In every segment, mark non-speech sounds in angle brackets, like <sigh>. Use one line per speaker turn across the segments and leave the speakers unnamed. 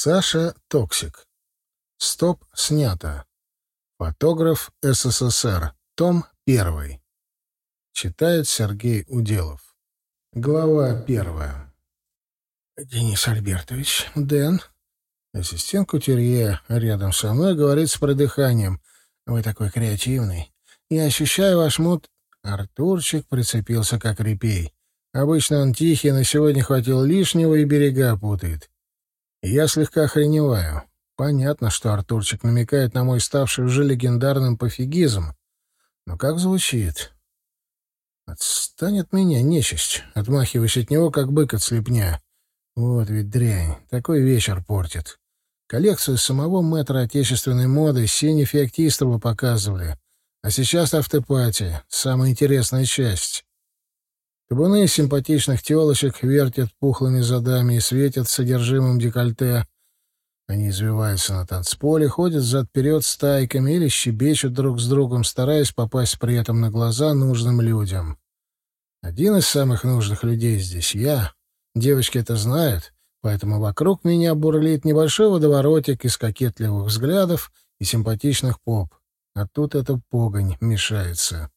Саша Токсик. Стоп снято. Фотограф СССР. Том 1. Читает Сергей Уделов. Глава первая. Денис Альбертович, Дэн. Ассистент кутюрье рядом со мной говорит с придыханием. Вы такой креативный. Я ощущаю ваш mood... Артурчик прицепился как репей. Обычно он тихий, но сегодня хватило лишнего и берега путает. Я слегка охреневаю. Понятно, что Артурчик намекает на мой ставший уже легендарным пофигизм. Но как звучит? Отстань от меня, нечисть, отмахиваясь от него, как бык от слепня. Вот ведь дрянь, такой вечер портит. Коллекцию самого мэтра отечественной моды Сени Феоктистова показывали. А сейчас автопатия, самая интересная часть. Табуны симпатичных телочек вертят пухлыми задами и светят содержимым декольте. Они извиваются на танцполе, ходят зад-вперед стайками или щебечут друг с другом, стараясь попасть при этом на глаза нужным людям. Один из самых нужных людей здесь — я. Девочки это знают, поэтому вокруг меня бурлит небольшой водоворотик из кокетливых взглядов и симпатичных поп. А тут эта погонь мешается.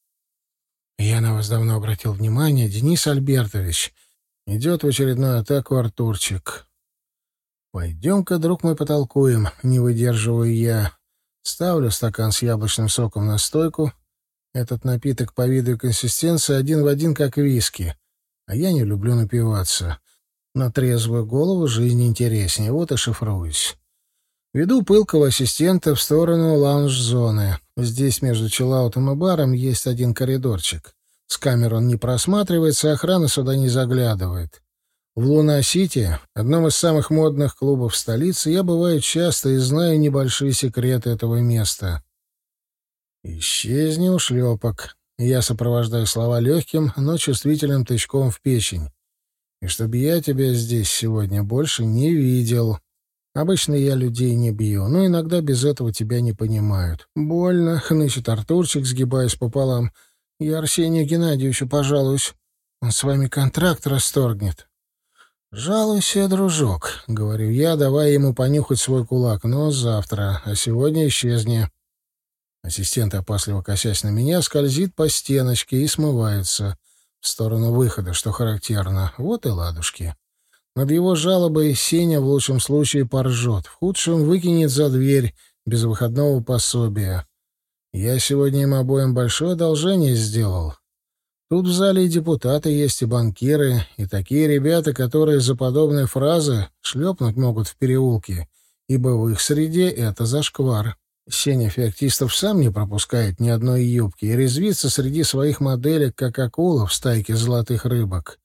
«Я на вас давно обратил внимание, Денис Альбертович. Идет в очередную атаку Артурчик. Пойдем-ка, друг мой, потолкуем, не выдерживаю я. Ставлю стакан с яблочным соком на стойку. Этот напиток по виду и консистенции один в один, как виски. А я не люблю напиваться. На трезвую голову жизнь интереснее, вот и шифруюсь. Веду пылкого ассистента в сторону лаунж-зоны. Здесь между чиллаутом и баром есть один коридорчик. С камер он не просматривается, охрана сюда не заглядывает. В Луна-Сити, одном из самых модных клубов столицы, я бываю часто и знаю небольшие секреты этого места. «Исчезни у шлепок». Я сопровождаю слова легким, но чувствительным тычком в печень. «И чтобы я тебя здесь сегодня больше не видел». Обычно я людей не бью, но иногда без этого тебя не понимают. Больно, <laughs> хнычет Артурчик, сгибаясь пополам. Я Арсению Геннадьевичу пожалуюсь. Он с вами контракт расторгнет. «Жалуйся, дружок», — говорю я, давая ему понюхать свой кулак. «Но завтра, а сегодня исчезни». Ассистент, опасливо косясь на меня, скользит по стеночке и смывается в сторону выхода, что характерно. Вот и ладушки. Над его жалобой Сеня в лучшем случае поржет, в худшем выкинет за дверь без выходного пособия. Я сегодня им обоим большое одолжение сделал. Тут в зале и депутаты есть, и банкиры, и такие ребята, которые за подобные фразы шлепнуть могут в переулке, ибо в их среде это зашквар. Сеня Феоктистов сам не пропускает ни одной юбки и резвится среди своих моделек, как акула в стайке золотых рыбок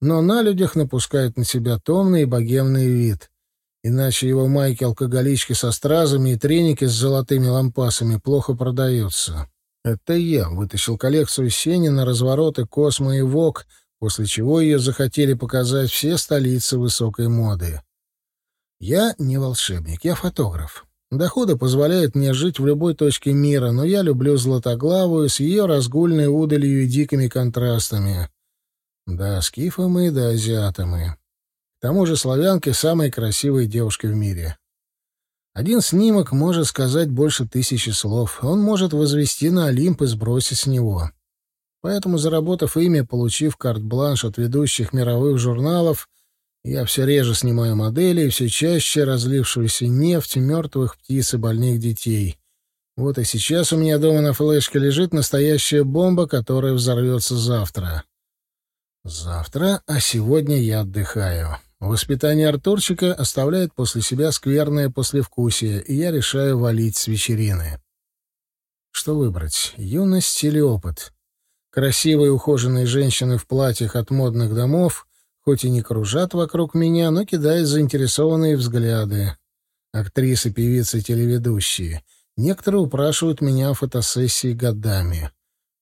но на людях напускает на себя томный и богемный вид. Иначе его майки-алкоголички со стразами и треники с золотыми лампасами плохо продаются. Это я вытащил коллекцию Сени на развороты Космо и Вок, после чего ее захотели показать все столицы высокой моды. Я не волшебник, я фотограф. Доходы позволяют мне жить в любой точке мира, но я люблю Златоглавую с ее разгульной удалью и дикими контрастами. Да, скифы мы, да азиаты мы. К тому же славянки — самые красивые девушки в мире. Один снимок может сказать больше тысячи слов. Он может возвести на Олимп и сбросить с него. Поэтому, заработав имя, получив карт-бланш от ведущих мировых журналов, я все реже снимаю модели и все чаще разлившуюся нефть мертвых птиц и больных детей. Вот и сейчас у меня дома на флешке лежит настоящая бомба, которая взорвется завтра. Завтра, а сегодня я отдыхаю. Воспитание Артурчика оставляет после себя скверное послевкусие, и я решаю валить с вечерины. Что выбрать, юность или опыт? Красивые ухоженные женщины в платьях от модных домов хоть и не кружат вокруг меня, но кидают заинтересованные взгляды. Актрисы, певицы, телеведущие. Некоторые упрашивают меня о фотосессии годами.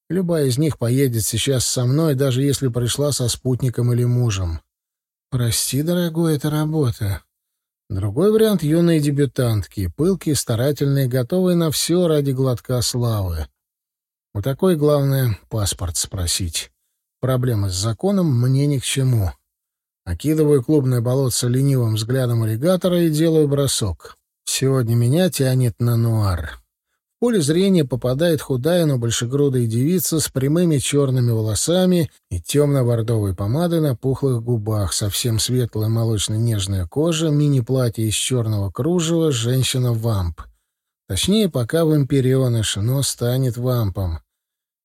Любая из них поедет сейчас со мной, даже если пришла со спутником или мужем. Прости, дорогой, это работа. Другой вариант — юные дебютантки, пылкие, старательные, готовые на все ради глотка славы. У такой главное — паспорт спросить. Проблемы с законом мне ни к чему. Окидываю клубное болотце ленивым взглядом аллигатора и делаю бросок. Сегодня меня тянет на нуар. В поле зрения попадает худая, но большегрудая девица с прямыми черными волосами и темно-бордовой помадой на пухлых губах, совсем светлая молочно-нежная кожа, мини-платье из черного кружева, женщина-вамп. Точнее, пока вампиреныш, но станет вампом.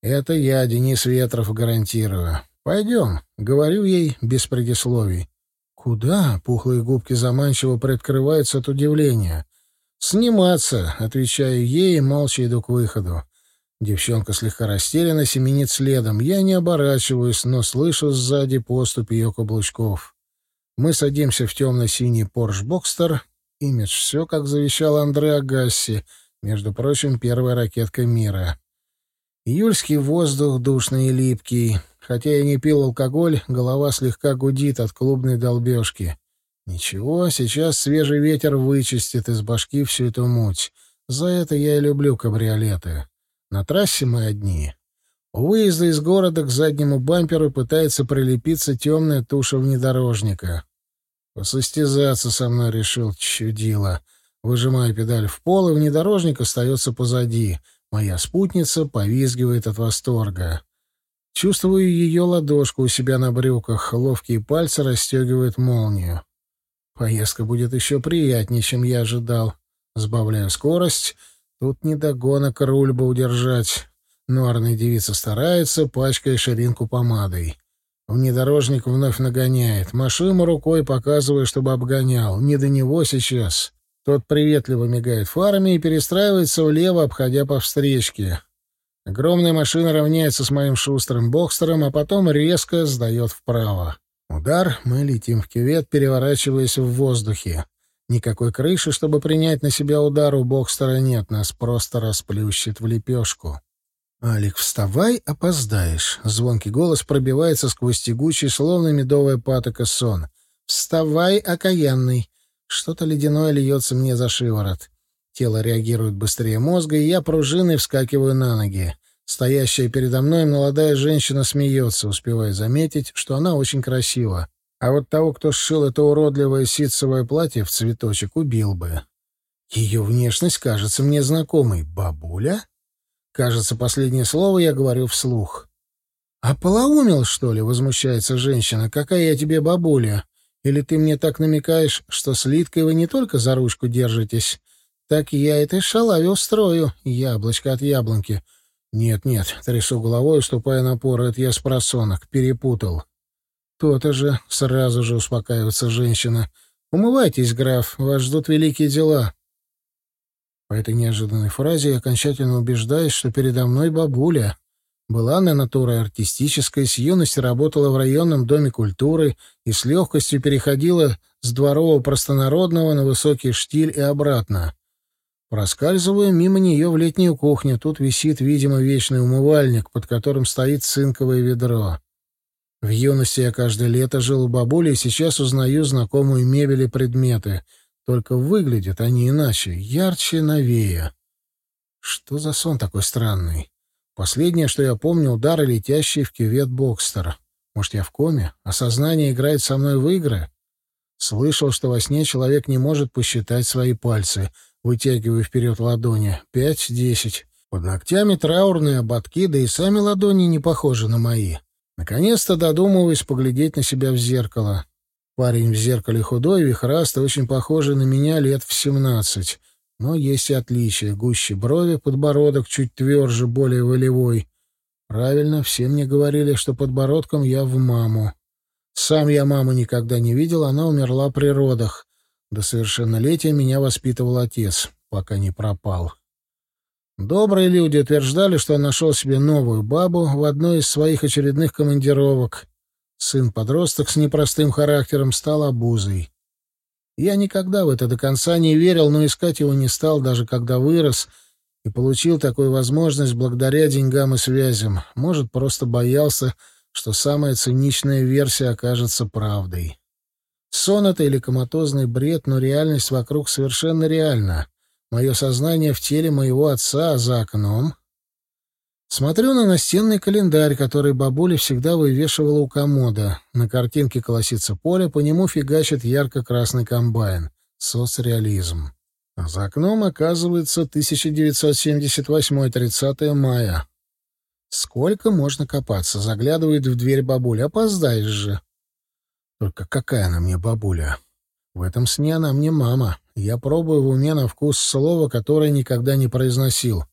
Это я, Денис Ветров, гарантирую. Пойдем, говорю ей без предисловий. Куда? Пухлые губки заманчиво приоткрываются от удивления. «Сниматься», — отвечаю ей и молча иду к выходу. Девчонка слегка растеряна, семенит следом. Я не оборачиваюсь, но слышу сзади поступь ее каблучков. Мы садимся в темно-синий Порш Бокстер. Имидж все, как завещал Андре Агасси, между прочим, первая ракетка мира. Июльский воздух душный и липкий. Хотя я не пил алкоголь, голова слегка гудит от клубной долбежки. Ничего, сейчас свежий ветер вычистит из башки всю эту муть. За это я и люблю кабриолеты. На трассе мы одни. У выезда из города к заднему бамперу пытается прилепиться темная туша внедорожника. Посостязаться со мной решил чудило. Выжимаю педаль в пол, и внедорожник остается позади. Моя спутница повизгивает от восторга. Чувствую ее ладошку у себя на брюках, ловкие пальцы расстегивают молнию. Поездка будет еще приятнее, чем я ожидал. Сбавляю скорость. Тут не до гонок руль бы удержать. Нуарная девица старается, пачкая ширинку помадой. Внедорожник вновь нагоняет. Машину рукой показывая, чтобы обгонял. Не до него сейчас. Тот приветливо мигает фарами и перестраивается влево, обходя по встречке. Огромная машина равняется с моим шустрым бокстером, а потом резко сдает вправо. Удар, мы летим в кювет, переворачиваясь в воздухе. Никакой крыши, чтобы принять на себя удар, у Бокстера нет, нас просто расплющит в лепешку. «Алик, вставай, опоздаешь!» Звонкий голос пробивается сквозь тягучий, словно медовая патока сон. «Вставай, окаянный!» Что-то ледяное льется мне за шиворот. Тело реагирует быстрее мозга, и я пружиной вскакиваю на ноги. Стоящая передо мной молодая женщина смеется, успевая заметить, что она очень красива. А вот того, кто сшил это уродливое ситцевое платье в цветочек, убил бы. Ее внешность кажется мне знакомой. Бабуля? Кажется, последнее слово я говорю вслух. «А полоумел, что ли?» — возмущается женщина. «Какая я тебе бабуля? Или ты мне так намекаешь, что с Литкой вы не только за ручку держитесь? Так я этой шалаве устрою, яблочко от яблоньки. «Нет-нет», — трясу головой, уступая напору, — «это я с просонок, перепутал». «То-то же», — сразу же успокаивается женщина. «Умывайтесь, граф, вас ждут великие дела». По этой неожиданной фразе я окончательно убеждаюсь, что передо мной бабуля. Была она натурой артистической, с юности работала в районном доме культуры и с легкостью переходила с дворового простонародного на высокий штиль и обратно. Проскальзываю мимо нее в летнюю кухню. Тут висит, видимо, вечный умывальник, под которым стоит цинковое ведро. В юности я каждое лето жил у бабули и сейчас узнаю знакомую мебель и предметы. Только выглядят они иначе, ярче, новее. Что за сон такой странный? Последнее, что я помню, удары, летящие в кювет Бокстера. Может, я в коме? А сознание играет со мной в игры? Слышал, что во сне человек не может посчитать свои пальцы — Вытягиваю вперед ладони. Пять-десять. Под ногтями траурные ободки, да и сами ладони не похожи на мои. Наконец-то додумываюсь поглядеть на себя в зеркало. Парень в зеркале худой, вихрастый, очень похожий на меня лет в семнадцать. Но есть и отличия. Гуще брови, подбородок чуть тверже, более волевой. Правильно, все мне говорили, что подбородком я в маму. Сам я маму никогда не видел, она умерла при родах. До совершеннолетия меня воспитывал отец, пока не пропал. Добрые люди утверждали, что он нашел себе новую бабу в одной из своих очередных командировок. Сын-подросток с непростым характером стал обузой. Я никогда в это до конца не верил, но искать его не стал, даже когда вырос и получил такую возможность благодаря деньгам и связям. Может, просто боялся, что самая циничная версия окажется правдой. Сон это или коматозный бред, но реальность вокруг совершенно реальна. Мое сознание в теле моего отца, а за окном... Смотрю на настенный календарь, который бабуля всегда вывешивала у комода. На картинке колосится поле, по нему фигачит ярко-красный комбайн. Соцреализм. А за окном оказывается 1978-30 мая. Сколько можно копаться? Заглядывает в дверь бабуля. Опоздаешь же. Только какая она мне бабуля? В этом сне она мне мама. Я пробую в уме на вкус слова, которое никогда не произносил.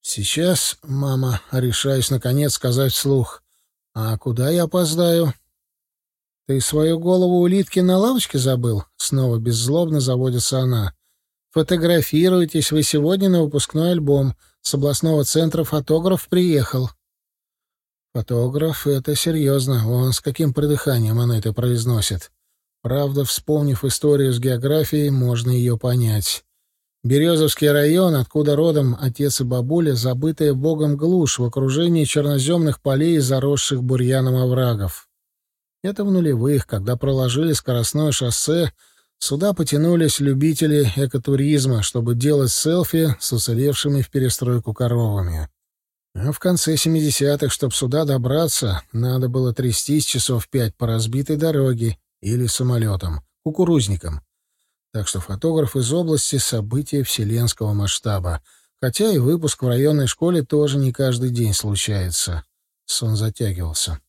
Сейчас, мама, решаюсь наконец сказать вслух. А куда я опоздаю? Ты свою голову улитки на лавочке забыл? Снова беззлобно заводится она. Фотографируйтесь вы сегодня на выпускной альбом. С областного центра фотограф приехал. Фотограф — это серьезно. Он с каким придыханием она это произносит. Правда, вспомнив историю с географией, можно ее понять. Березовский район, откуда родом отец и бабуля, забытая богом глушь в окружении черноземных полей и заросших бурьяном оврагов. Это в нулевых, когда проложили скоростное шоссе, сюда потянулись любители экотуризма, чтобы делать селфи с уцелевшими в перестройку коровами. А в конце 70-х, чтобы сюда добраться, надо было трястись часов пять по разбитой дороге или самолетом, кукурузником. Так что фотограф из области — события вселенского масштаба. Хотя и выпуск в районной школе тоже не каждый день случается. Сон затягивался.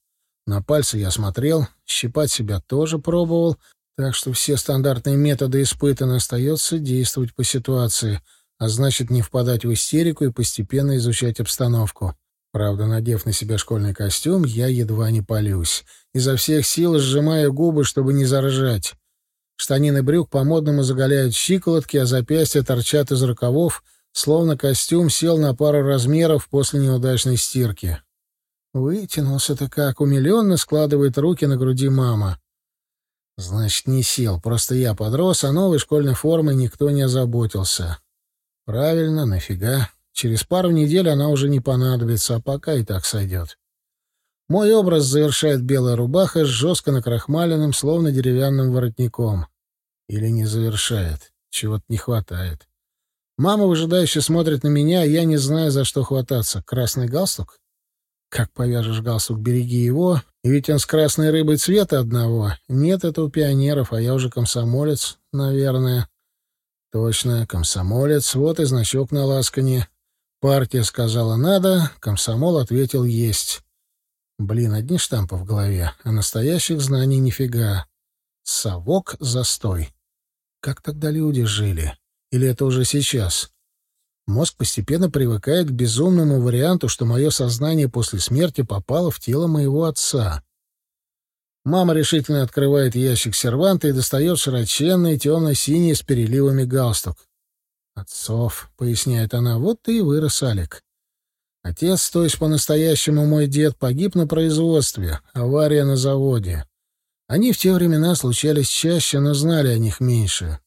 На пальцы я смотрел, щипать себя тоже пробовал, так что все стандартные методы испытаны, остается действовать по ситуации, а значит не впадать в истерику и постепенно изучать обстановку. Правда, надев на себя школьный костюм, я едва не полюсь. Изо всех сил сжимаю губы, чтобы не заржать. Штанины брюк по-модному заголяют щиколотки, а запястья торчат из рукавов, словно костюм сел на пару размеров после неудачной стирки. Вытянулся-то как, умиленно складывает руки на груди мама. Значит, не сел, просто я подрос, а новой школьной формой никто не озаботился. Правильно, нафига. Через пару недель она уже не понадобится, а пока и так сойдет. Мой образ завершает белая рубаха с жестко накрахмаленным, словно деревянным воротником. Или не завершает. Чего-то не хватает. Мама выжидающе смотрит на меня, я не знаю, за что хвататься. Красный галстук? Как повяжешь галстук, береги его. Ведь он с красной рыбой цвета одного. Нет, это у пионеров, а я уже комсомолец, наверное. Точно, комсомолец. Вот и значок на ласкане. Партия сказала «надо», комсомол ответил «есть». Блин, одни штампы в голове, а настоящих знаний нифига. Совок застой. Как тогда люди жили? Или это уже сейчас? Мозг постепенно привыкает к безумному варианту, что мое сознание после смерти попало в тело моего отца. Мама решительно открывает ящик серванта и достает широченный темно-синий с переливами галстук. «Отцов», — поясняет она, — «вот ты и вырос, Алик. Отец, то есть по-настоящему мой дед, погиб на производстве, авария на заводе. Они в те времена случались чаще, но знали о них меньше.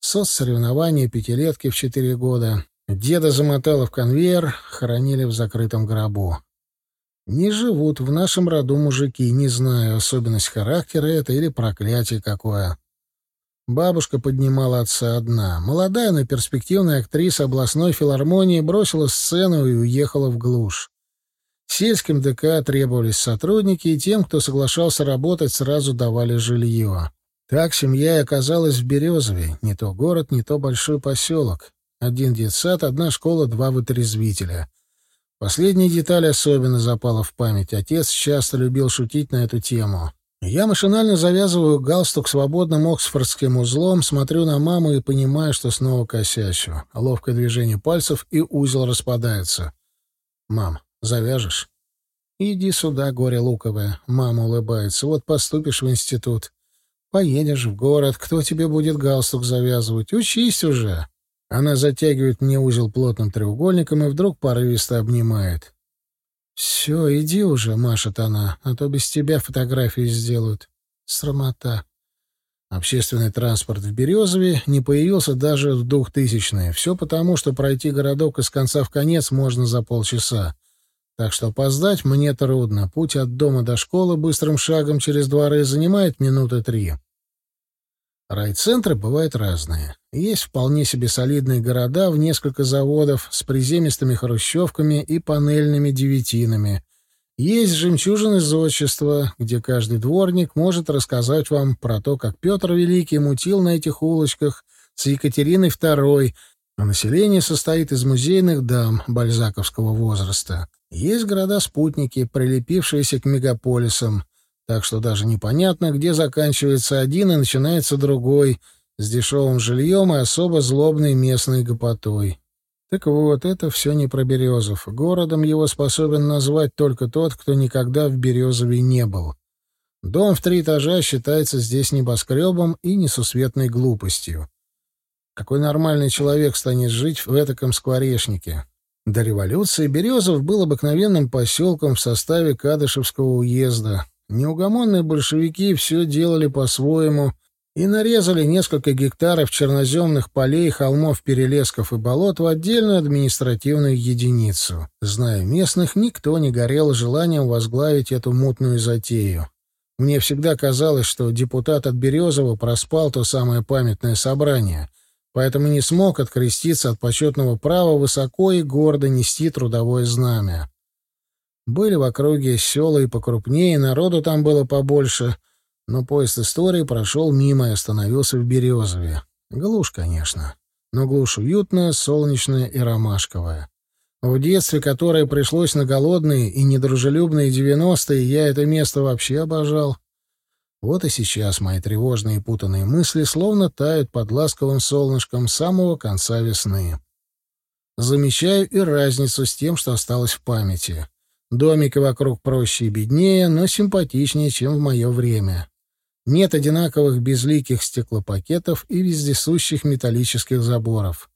Соцсоревнования пятилетки в четыре года. Деда замотало в конвейер, хоронили в закрытом гробу. Не живут в нашем роду мужики, не знаю, особенность характера это или проклятие какое. Бабушка поднимала отца одна. Молодая, но перспективная актриса областной филармонии бросила сцену и уехала в глушь. Сельским ДК требовались сотрудники, и тем, кто соглашался работать, сразу давали жилье. Так семья и оказалась в Березове. Не то город, не то большой поселок. Один детсад, одна школа, два вытрезвителя. Последняя деталь особенно запала в память. Отец часто любил шутить на эту тему. Я машинально завязываю галстук свободным оксфордским узлом, смотрю на маму и понимаю, что снова косячу. Ловкое движение пальцев, и узел распадается. «Мам, завяжешь?» «Иди сюда, горе луковое», — мама улыбается. «Вот поступишь в институт. Поедешь в город. Кто тебе будет галстук завязывать? Учись уже». Она затягивает мне узел плотным треугольником и вдруг порывисто обнимает. «Все, иди уже», — машет она, — «а то без тебя фотографии сделают. Срамота». Общественный транспорт в Березове не появился даже в двухтысячные. Все потому, что пройти городок из конца в конец можно за полчаса. Так что опоздать мне трудно. Путь от дома до школы быстрым шагом через дворы занимает минуты три. Райцентры бывают разные. Есть вполне себе солидные города в несколько заводов с приземистыми хрущевками и панельными девятинами. Есть жемчужины зодчества, где каждый дворник может рассказать вам про то, как Петр Великий мутил на этих улочках с Екатериной II, а население состоит из музейных дам бальзаковского возраста. Есть города-спутники, прилепившиеся к мегаполисам, так что даже непонятно, где заканчивается один и начинается другой, с дешевым жильем и особо злобной местной гопотой. Так вот, это все не про Березов. Городом его способен назвать только тот, кто никогда в Березове не был. Дом в три этажа считается здесь небоскребом и несусветной глупостью. Какой нормальный человек станет жить в этаком скворечнике? До революции Березов был обыкновенным поселком в составе Кадышевского уезда, Неугомонные большевики все делали по-своему и нарезали несколько гектаров черноземных полей, холмов, перелесков и болот в отдельную административную единицу. Зная местных, никто не горел желанием возглавить эту мутную затею. Мне всегда казалось, что депутат от Березова проспал то самое памятное собрание, поэтому не смог откреститься от почетного права высоко и гордо нести трудовое знамя. Были в округе села и покрупнее, народу там было побольше, но поезд истории прошел мимо и остановился в Березове. Глушь, конечно, но глушь уютная, солнечная и ромашковая. В детстве, которое пришлось на голодные и недружелюбные девяностые, я это место вообще обожал. Вот и сейчас мои тревожные и путанные мысли словно тают под ласковым солнышком самого конца весны. Замечаю и разницу с тем, что осталось в памяти. Домики вокруг проще и беднее, но симпатичнее, чем в мое время. Нет одинаковых безликих стеклопакетов и вездесущих металлических заборов.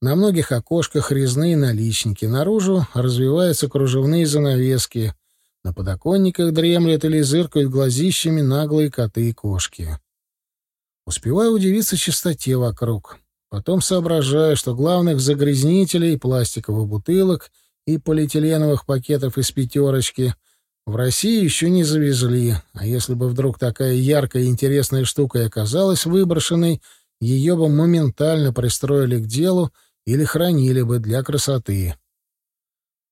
На многих окошках резные наличники, наружу развиваются кружевные занавески. На подоконниках дремлят или зыркают глазищами наглые коты и кошки. Успеваю удивиться чистоте вокруг. Потом соображаю, что главных загрязнителей пластиковых бутылок и полиэтиленовых пакетов из пятерочки в России еще не завезли, а если бы вдруг такая яркая и интересная штука и оказалась выброшенной, ее бы моментально пристроили к делу или хранили бы для красоты.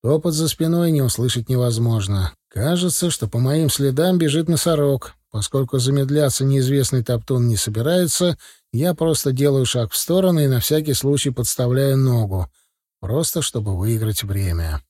Топот за спиной не услышать невозможно. Кажется, что по моим следам бежит носорог. Поскольку замедляться неизвестный топтун не собирается, я просто делаю шаг в сторону и на всякий случай подставляю ногу. Просто чтобы выиграть время.